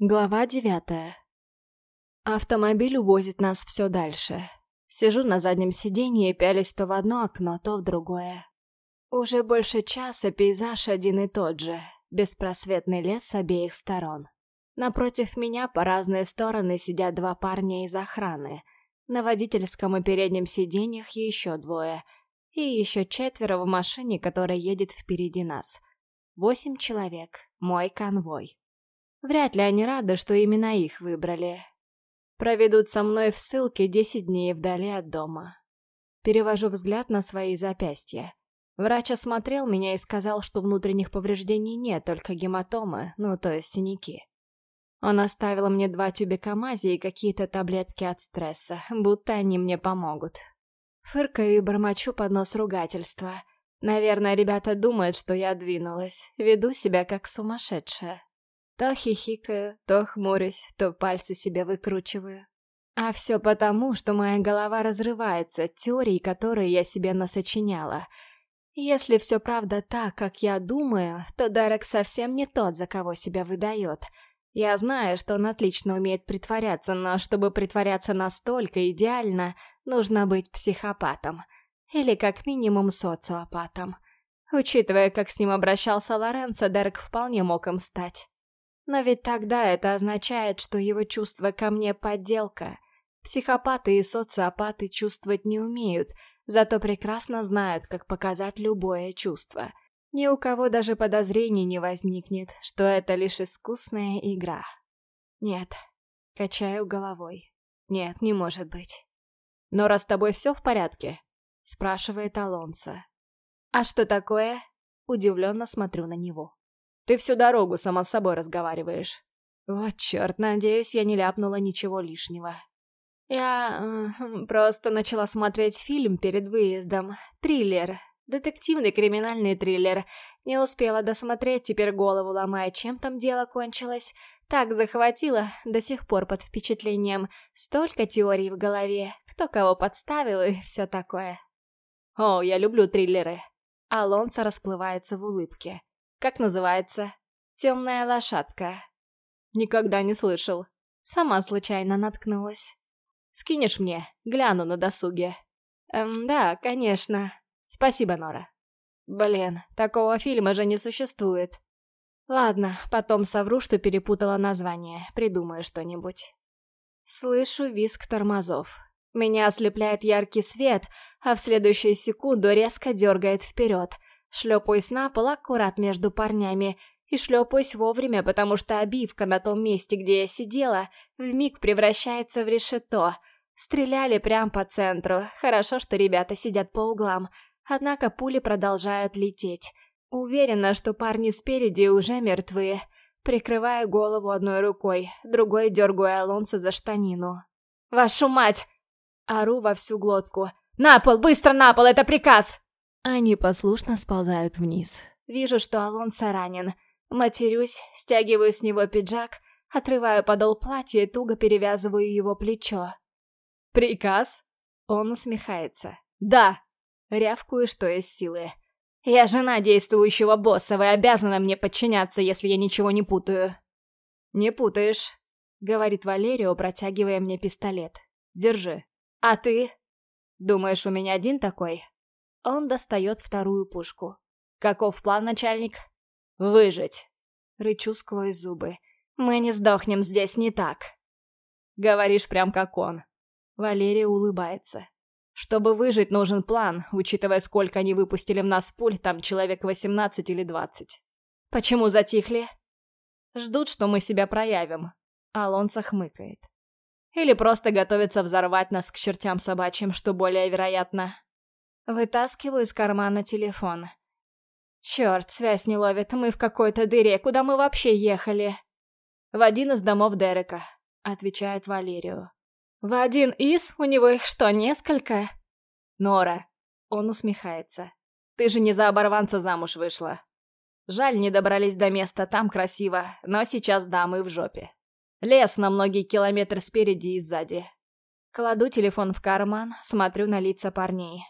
Глава девятая. Автомобиль увозит нас все дальше. Сижу на заднем сиденье и пялюсь то в одно окно, то в другое. Уже больше часа пейзаж один и тот же. Беспросветный лес с обеих сторон. Напротив меня по разные стороны сидят два парня из охраны. На водительском и переднем сиденьях еще двое. И еще четверо в машине, которая едет впереди нас. Восемь человек. Мой конвой. Вряд ли они рады, что именно их выбрали. Проведут со мной в ссылке десять дней вдали от дома. Перевожу взгляд на свои запястья. Врач осмотрел меня и сказал, что внутренних повреждений нет, только гематомы, ну то есть синяки. Он оставил мне два тюбика мази и какие-то таблетки от стресса, будто они мне помогут. Фыркаю и бормочу под нос ругательства. Наверное, ребята думают, что я двинулась, веду себя как сумасшедшая. То хихикаю, то хмурюсь, то пальцы себе выкручиваю. А все потому, что моя голова разрывается от теорий, которые я себе насочиняла. Если все правда так, как я думаю, то Дерек совсем не тот, за кого себя выдает. Я знаю, что он отлично умеет притворяться, но чтобы притворяться настолько идеально, нужно быть психопатом. Или как минимум социопатом. Учитывая, как с ним обращался Лоренцо, Дерек вполне мог им стать. Но ведь тогда это означает, что его чувство ко мне подделка. Психопаты и социопаты чувствовать не умеют, зато прекрасно знают, как показать любое чувство. Ни у кого даже подозрений не возникнет, что это лишь искусная игра. Нет, качаю головой. Нет, не может быть. «Но раз с тобой все в порядке?» — спрашивает Алонсо. «А что такое?» Удивленно смотрю на него. Ты всю дорогу сама с собой разговариваешь. Вот черт, надеюсь, я не ляпнула ничего лишнего. Я э, просто начала смотреть фильм перед выездом. Триллер. Детективный криминальный триллер. Не успела досмотреть, теперь голову ломая, чем там дело кончилось. Так захватило, до сих пор под впечатлением. Столько теорий в голове, кто кого подставил и все такое. О, я люблю триллеры. Алонсо расплывается в улыбке. Как называется? Темная лошадка. Никогда не слышал. Сама случайно наткнулась. Скинешь мне? Гляну на досуге. Эм, да, конечно. Спасибо, Нора. Блин, такого фильма же не существует. Ладно, потом совру, что перепутала название. Придумаю что-нибудь. Слышу визг тормозов. Меня ослепляет яркий свет, а в следующую секунду резко дергает вперед — Шлепаюсь на пол аккурат между парнями и шлепаюсь вовремя, потому что обивка на том месте, где я сидела, вмиг превращается в решето. Стреляли прямо по центру. Хорошо, что ребята сидят по углам. Однако пули продолжают лететь. Уверена, что парни спереди уже мертвы. Прикрываю голову одной рукой, другой дергаю Алонса за штанину. «Вашу мать!» Ору во всю глотку. «На пол! Быстро на пол! Это приказ!» Они послушно сползают вниз. Вижу, что Алонсо ранен. Матерюсь, стягиваю с него пиджак, отрываю подол платья и туго перевязываю его плечо. «Приказ?» Он усмехается. «Да!» Рявкую, что из силы. «Я жена действующего босса, вы обязаны мне подчиняться, если я ничего не путаю». «Не путаешь», — говорит Валерио, протягивая мне пистолет. «Держи». «А ты?» «Думаешь, у меня один такой?» Он достает вторую пушку. «Каков план, начальник?» «Выжить!» Рычу сквозь зубы. «Мы не сдохнем здесь, не так!» Говоришь прям как он. Валерия улыбается. Чтобы выжить, нужен план, учитывая, сколько они выпустили в нас пуль, там человек 18 или 20. Почему затихли? Ждут, что мы себя проявим. Алонсо хмыкает. Или просто готовятся взорвать нас к чертям собачьим, что более вероятно. Вытаскиваю из кармана телефон. Черт, связь не ловит, мы в какой-то дыре, куда мы вообще ехали? В один из домов Дерека, отвечает Валерию. В один из? У него их что, несколько? Нора. Он усмехается. Ты же не за оборванца замуж вышла. Жаль, не добрались до места, там красиво, но сейчас дамы в жопе. Лес на многие километры спереди и сзади. Кладу телефон в карман, смотрю на лица парней.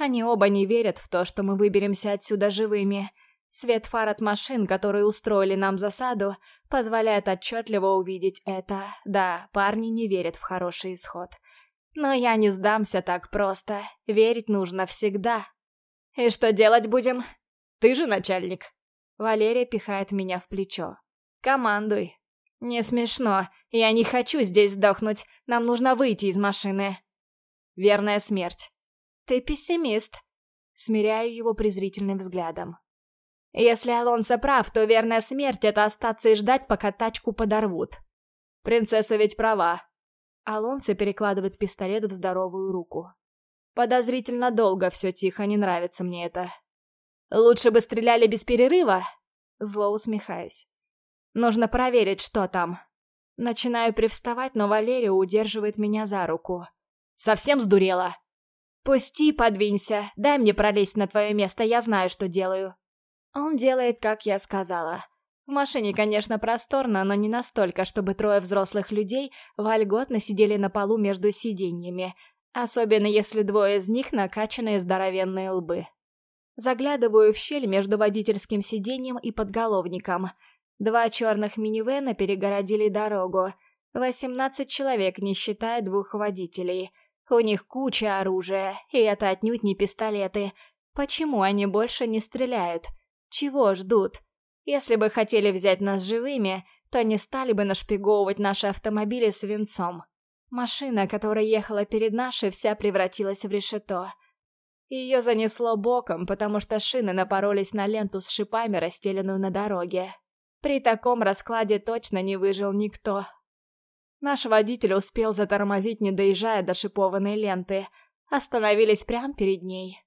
Они оба не верят в то, что мы выберемся отсюда живыми. Свет фар от машин, которые устроили нам засаду, позволяет отчетливо увидеть это. Да, парни не верят в хороший исход. Но я не сдамся так просто. Верить нужно всегда. И что делать будем? Ты же начальник. Валерия пихает меня в плечо. Командуй. Не смешно. Я не хочу здесь сдохнуть. Нам нужно выйти из машины. Верная смерть. Ты пессимист. Смиряю его презрительным взглядом. Если Алонсо прав, то верная смерть — это остаться и ждать, пока тачку подорвут. Принцесса ведь права. Алонсо перекладывает пистолет в здоровую руку. Подозрительно долго все тихо, не нравится мне это. Лучше бы стреляли без перерыва? Зло усмехаясь. Нужно проверить, что там. Начинаю привставать, но Валерия удерживает меня за руку. Совсем сдурела? Пусти, подвинься, дай мне пролезть на твое место, я знаю, что делаю. Он делает, как я сказала. В машине, конечно, просторно, но не настолько, чтобы трое взрослых людей вольготно сидели на полу между сиденьями, особенно если двое из них накачанные здоровенные лбы. Заглядываю в щель между водительским сиденьем и подголовником. Два черных минивэна перегородили дорогу. Восемнадцать человек, не считая двух водителей. У них куча оружия, и это отнюдь не пистолеты. Почему они больше не стреляют? Чего ждут? Если бы хотели взять нас живыми, то не стали бы нашпиговывать наши автомобили свинцом. Машина, которая ехала перед нашей, вся превратилась в решето. Ее занесло боком, потому что шины напоролись на ленту с шипами, расстеленную на дороге. При таком раскладе точно не выжил никто. Наш водитель успел затормозить, не доезжая до шипованной ленты. Остановились прямо перед ней.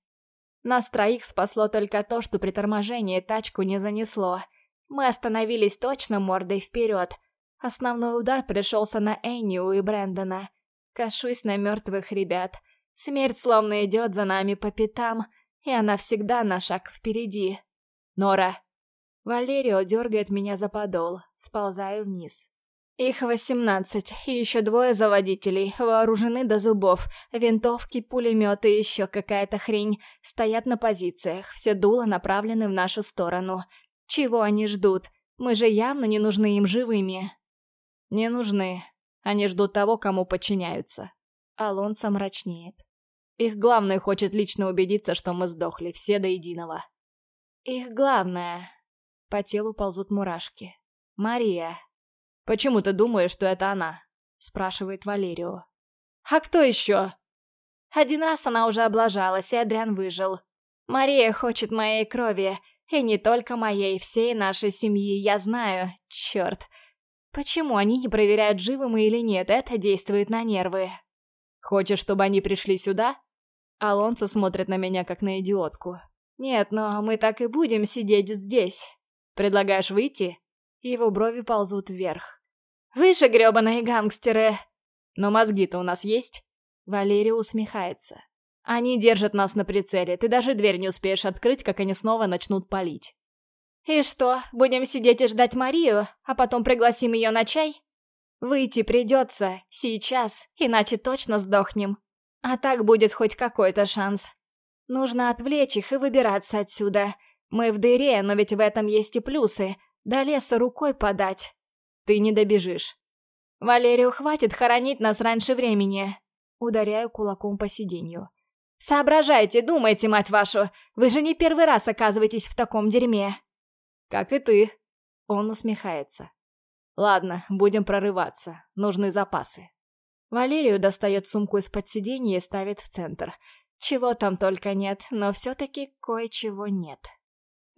Нас троих спасло только то, что при торможении тачку не занесло. Мы остановились точно мордой вперед. Основной удар пришелся на Эннию и Брэндона. Кашусь на мертвых ребят. Смерть словно идет за нами по пятам, и она всегда на шаг впереди. Нора. Валерио дергает меня за подол. Сползаю вниз. Их восемнадцать, и еще двое заводителей, вооружены до зубов. Винтовки, пулеметы и еще какая-то хрень. Стоят на позициях, все дула направлены в нашу сторону. Чего они ждут? Мы же явно не нужны им живыми. Не нужны. Они ждут того, кому подчиняются. Алонсо мрачнеет. Их главный хочет лично убедиться, что мы сдохли, все до единого. Их главное... По телу ползут мурашки. Мария. «Почему ты думаешь, что это она?» спрашивает Валерио. «А кто еще?» Один раз она уже облажалась, и Адриан выжил. Мария хочет моей крови, и не только моей, всей нашей семьи, я знаю, черт. Почему они не проверяют, живы мы или нет, это действует на нервы. Хочешь, чтобы они пришли сюда? Алонсо смотрит на меня, как на идиотку. Нет, но мы так и будем сидеть здесь. Предлагаешь выйти? Его брови ползут вверх. «Выше, грёбаные гангстеры!» «Но мозги-то у нас есть?» Валерий усмехается. «Они держат нас на прицеле, ты даже дверь не успеешь открыть, как они снова начнут палить». «И что, будем сидеть и ждать Марию, а потом пригласим ее на чай?» «Выйти придется, сейчас, иначе точно сдохнем. А так будет хоть какой-то шанс. Нужно отвлечь их и выбираться отсюда. Мы в дыре, но ведь в этом есть и плюсы. До леса рукой подать. Ты не добежишь. Валерию хватит хоронить нас раньше времени. Ударяю кулаком по сиденью. Соображайте, думайте, мать вашу. Вы же не первый раз оказываетесь в таком дерьме. Как и ты. Он усмехается. Ладно, будем прорываться. Нужны запасы. Валерию достает сумку из-под сиденья и ставит в центр. Чего там только нет, но все-таки кое-чего нет.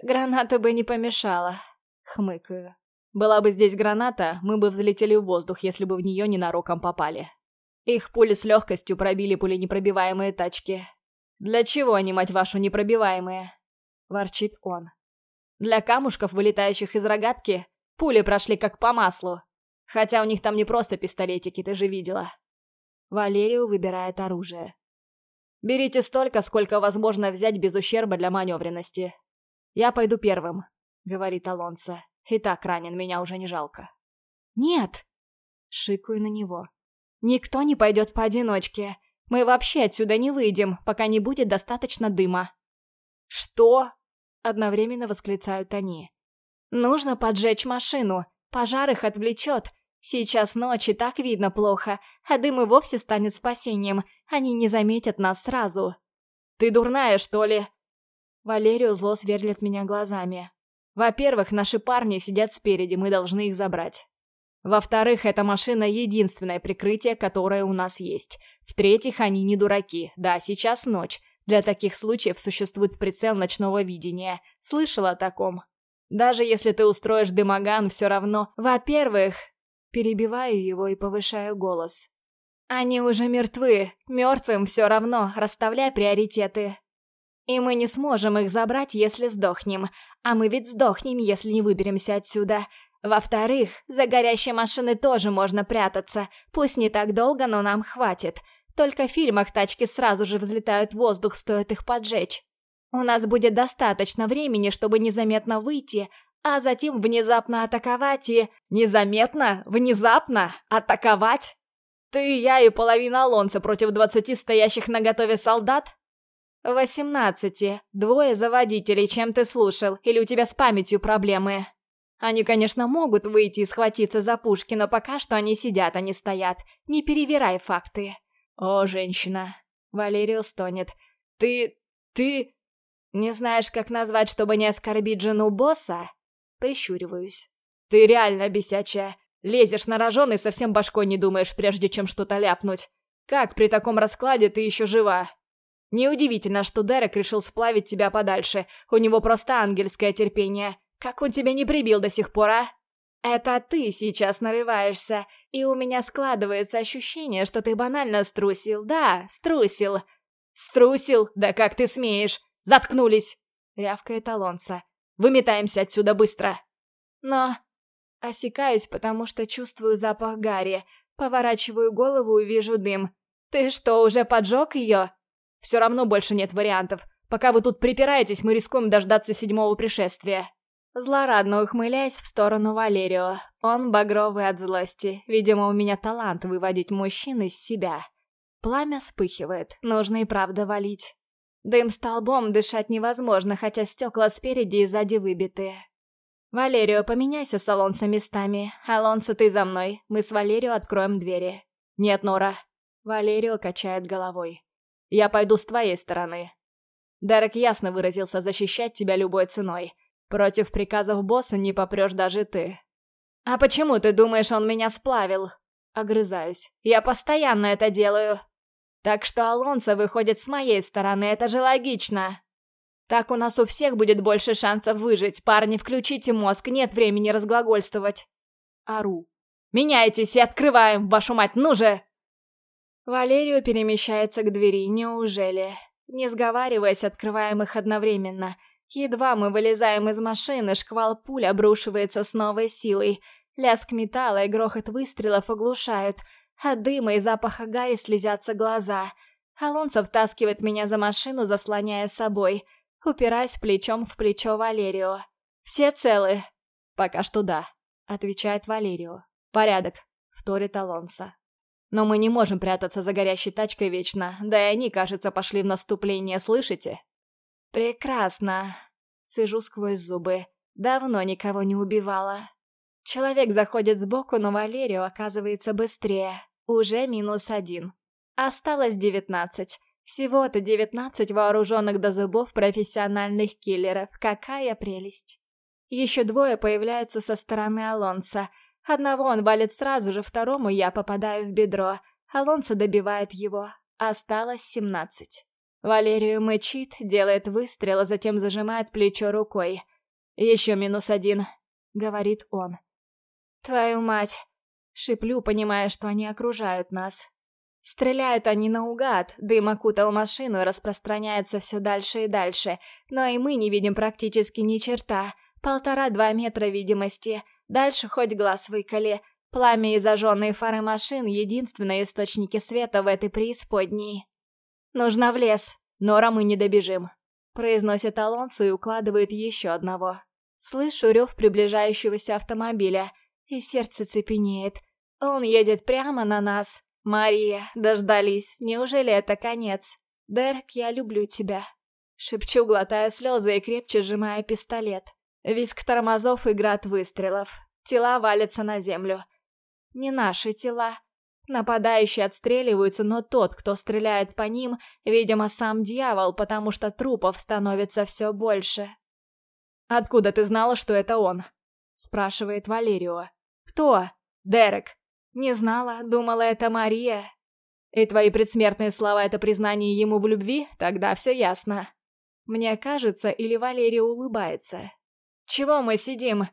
Граната бы не помешала. Хмыкаю. Была бы здесь граната, мы бы взлетели в воздух, если бы в нее ненароком попали. Их пули с легкостью пробили пуленепробиваемые тачки. «Для чего они, мать вашу, непробиваемые?» – ворчит он. «Для камушков, вылетающих из рогатки, пули прошли как по маслу. Хотя у них там не просто пистолетики, ты же видела». Валерию выбирает оружие. «Берите столько, сколько возможно взять без ущерба для маневренности. Я пойду первым», — говорит Алонсо. И так ранен, меня уже не жалко. «Нет!» Шикаю на него. «Никто не пойдет поодиночке. Мы вообще отсюда не выйдем, пока не будет достаточно дыма». «Что?» одновременно восклицают они. «Нужно поджечь машину, пожар их отвлечет. Сейчас ночь и так видно плохо, а дым и вовсе станет спасением, они не заметят нас сразу». «Ты дурная, что ли?» Валерию зло сверлит меня глазами. «Во-первых, наши парни сидят спереди, мы должны их забрать. Во-вторых, эта машина — единственное прикрытие, которое у нас есть. В-третьих, они не дураки. Да, сейчас ночь. Для таких случаев существует прицел ночного видения. Слышала о таком? Даже если ты устроишь дымоган, все равно... Во-первых... Перебиваю его и повышаю голос. Они уже мертвы. Мертвым все равно. Расставляй приоритеты. И мы не сможем их забрать, если сдохнем. А мы ведь сдохнем, если не выберемся отсюда. Во-вторых, за горящей машиной тоже можно прятаться. Пусть не так долго, но нам хватит. Только в фильмах тачки сразу же взлетают в воздух, стоит их поджечь. У нас будет достаточно времени, чтобы незаметно выйти, а затем внезапно атаковать и... Незаметно? Внезапно? Атаковать? Ты, я и половина Алонса против двадцати стоящих на готове солдат? Восемнадцати. Двое за водителей, чем ты слушал, или у тебя с памятью проблемы? Они, конечно, могут выйти и схватиться за пушки, но пока что они сидят, а не стоят. Не перевирай факты. «О, женщина!» Валерий стонет. «Ты... ты...» «Не знаешь, как назвать, чтобы не оскорбить жену босса?» Прищуриваюсь. «Ты реально бесячая. Лезешь на рожон и совсем башкой не думаешь, прежде чем что-то ляпнуть. Как при таком раскладе ты еще жива?» Неудивительно, что Дерек решил сплавить тебя подальше. У него просто ангельское терпение. Как он тебя не прибил до сих пор, а? Это ты сейчас нарываешься, и у меня складывается ощущение, что ты банально струсил. Да, струсил. Струсил? Да как ты смеешь? Заткнулись! Рявкает Алонса. Выметаемся отсюда быстро. Но... Осекаюсь, потому что чувствую запах Гарри. Поворачиваю голову и вижу дым. Ты что, уже поджег ее? Все равно больше нет вариантов. Пока вы тут припираетесь, мы рискуем дождаться седьмого пришествия. Злорадно ухмыляясь в сторону Валерио. Он багровый от злости. Видимо, у меня талант выводить мужчин из себя. Пламя вспыхивает. Нужно и правда валить. Дым столбом дышать невозможно, хотя стекла спереди и сзади выбитые. «Валерио, поменяйся с Алонсо местами. Алонсо, ты за мной. Мы с Валерио откроем двери». «Нет, Нора». Валерио качает головой. «Я пойду с твоей стороны». Дерек ясно выразился защищать тебя любой ценой. Против приказов босса не попрешь даже ты. А почему ты думаешь, он меня сплавил? Огрызаюсь. Я постоянно это делаю. Так что Алонсо выходит с моей стороны, это же логично. Так у нас у всех будет больше шансов выжить. Парни, включите мозг, нет времени разглагольствовать. Ару. Меняйтесь и открываем, вашу мать, ну же! Валерию перемещается к двери, неужели? Не сговариваясь, открываем их одновременно — Едва мы вылезаем из машины, шквал пуль обрушивается с новой силой. Лязг металла и грохот выстрелов оглушают. От дыма и запаха гари слезятся глаза. Алонсо втаскивает меня за машину, заслоняя собой. Упираюсь плечом в плечо Валерио. «Все целы?» «Пока что да», — отвечает Валерио. «Порядок», — вторит Алонсо. «Но мы не можем прятаться за горящей тачкой вечно, да и они, кажется, пошли в наступление, слышите?» «Прекрасно!» Сижу сквозь зубы. Давно никого не убивала. Человек заходит сбоку, но Валерию оказывается быстрее. Уже минус один. Осталось девятнадцать. Всего-то девятнадцать вооруженных до зубов профессиональных киллеров. Какая прелесть. Еще двое появляются со стороны Алонса. Одного он валит сразу же, второму я попадаю в бедро. Алонсо добивает его. Осталось семнадцать. Валерию мычит, делает выстрел, а затем зажимает плечо рукой. «Еще минус один», — говорит он. «Твою мать!» — шиплю, понимая, что они окружают нас. Стреляют они наугад, дым окутал машину и распространяется все дальше и дальше, но и мы не видим практически ни черта. Полтора-два метра видимости, дальше хоть глаз выколи. Пламя и зажженные фары машин — единственные источники света в этой преисподней. «Нужно в лес. Нора мы не добежим», — произносит Алонсо и укладывает еще одного. Слышу рев приближающегося автомобиля, и сердце цепенеет. Он едет прямо на нас. «Мария, дождались. Неужели это конец? Дерек, я люблю тебя». Шепчу, глотая слезы и крепче сжимая пистолет. Виск тормозов и град выстрелов. Тела валятся на землю. Не наши тела. Нападающие отстреливаются, но тот, кто стреляет по ним, видимо, сам дьявол, потому что трупов становится все больше. «Откуда ты знала, что это он?» — спрашивает Валерио. «Кто?» «Дерек». «Не знала, думала, это Мария». «И твои предсмертные слова — это признание ему в любви? Тогда все ясно». Мне кажется, или Валерия улыбается. «Чего мы сидим?»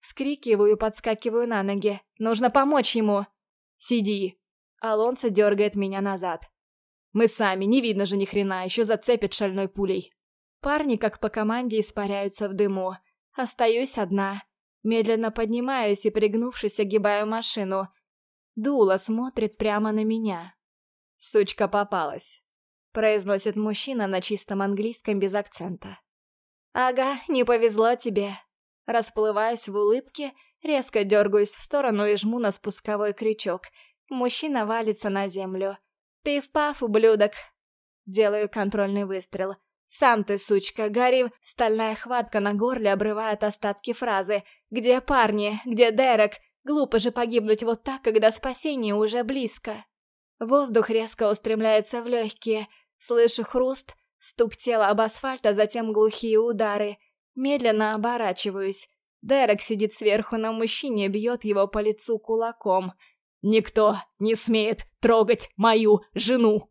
Вскрикиваю подскакиваю на ноги. «Нужно помочь ему!» «Сиди!» Алонсо дергает меня назад. «Мы сами, не видно же ни хрена, еще зацепит шальной пулей». Парни, как по команде, испаряются в дыму. Остаюсь одна. Медленно поднимаюсь и, пригнувшись, огибаю машину. Дула смотрит прямо на меня. «Сучка попалась», — произносит мужчина на чистом английском без акцента. «Ага, не повезло тебе». Расплываюсь в улыбке, резко дергаюсь в сторону и жму на спусковой крючок. Мужчина валится на землю. «Пиф-паф, ублюдок!» Делаю контрольный выстрел. «Сам ты, сучка, гори!» Стальная хватка на горле обрывает остатки фразы. «Где парни? Где Дерек? Глупо же погибнуть вот так, когда спасение уже близко!» Воздух резко устремляется в легкие. Слышу хруст, стук тела об асфальт, а затем глухие удары. Медленно оборачиваюсь. Дерек сидит сверху на мужчине, бьет его по лицу кулаком. «Никто не смеет трогать мою жену!»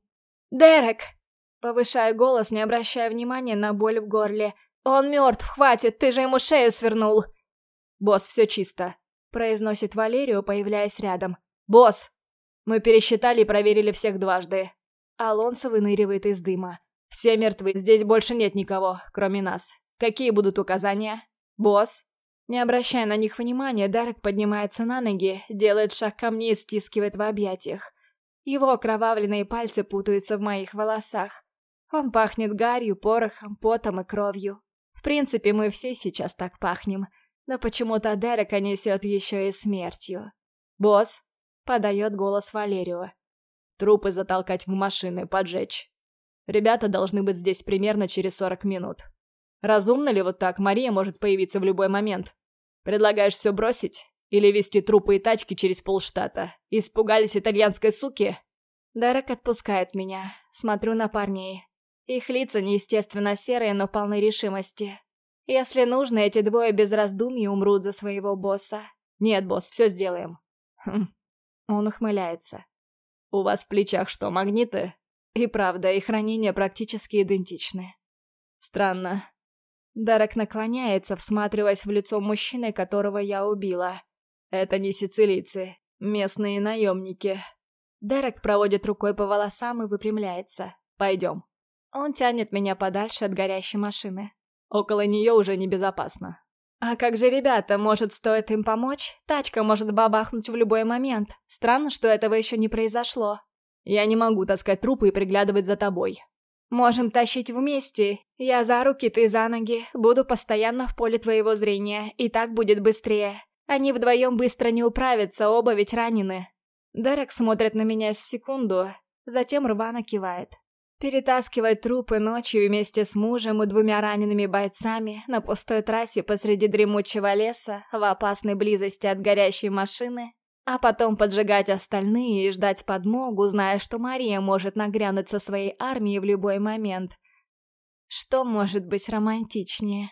«Дерек!» Повышаю голос, не обращая внимания на боль в горле. «Он мертв, хватит, ты же ему шею свернул!» «Босс, все чисто», — произносит Валерию, появляясь рядом. «Босс!» Мы пересчитали и проверили всех дважды. Алонсо выныривает из дыма. «Все мертвы, здесь больше нет никого, кроме нас. Какие будут указания? Босс?» Не обращая на них внимания, Дарек поднимается на ноги, делает шаг ко мне и стискивает в объятиях. Его окровавленные пальцы путаются в моих волосах. Он пахнет гарью, порохом, потом и кровью. В принципе, мы все сейчас так пахнем. Но почему-то Дерека несет еще и смертью. «Босс!» — подает голос Валерию. «Трупы затолкать в машины, поджечь. Ребята должны быть здесь примерно через сорок минут. Разумно ли вот так Мария может появиться в любой момент? Предлагаешь все бросить? Или вести трупы и тачки через полштата? Испугались итальянской суки?» Дерек отпускает меня. Смотрю на парней. Их лица неестественно серые, но полны решимости. Если нужно, эти двое без раздумий умрут за своего босса. Нет, босс, все сделаем. Хм. Он ухмыляется. У вас в плечах что, магниты? И правда, их ранения практически идентичны. Странно. Дарек наклоняется, всматриваясь в лицо мужчины, которого я убила. Это не сицилийцы, местные наемники. Дерек проводит рукой по волосам и выпрямляется. Пойдем. Он тянет меня подальше от горящей машины. Около нее уже небезопасно. А как же ребята, может, стоит им помочь? Тачка может бабахнуть в любой момент. Странно, что этого еще не произошло. Я не могу таскать трупы и приглядывать за тобой. Можем тащить вместе. Я за руки, ты за ноги. Буду постоянно в поле твоего зрения, и так будет быстрее. Они вдвоем быстро не управятся, оба ведь ранены. Дерек смотрит на меня с секунду, затем рвано кивает. Перетаскивать трупы ночью вместе с мужем и двумя ранеными бойцами на пустой трассе посреди дремучего леса в опасной близости от горящей машины, а потом поджигать остальные и ждать подмогу, зная, что Мария может нагрянуть со своей армией в любой момент. Что может быть романтичнее?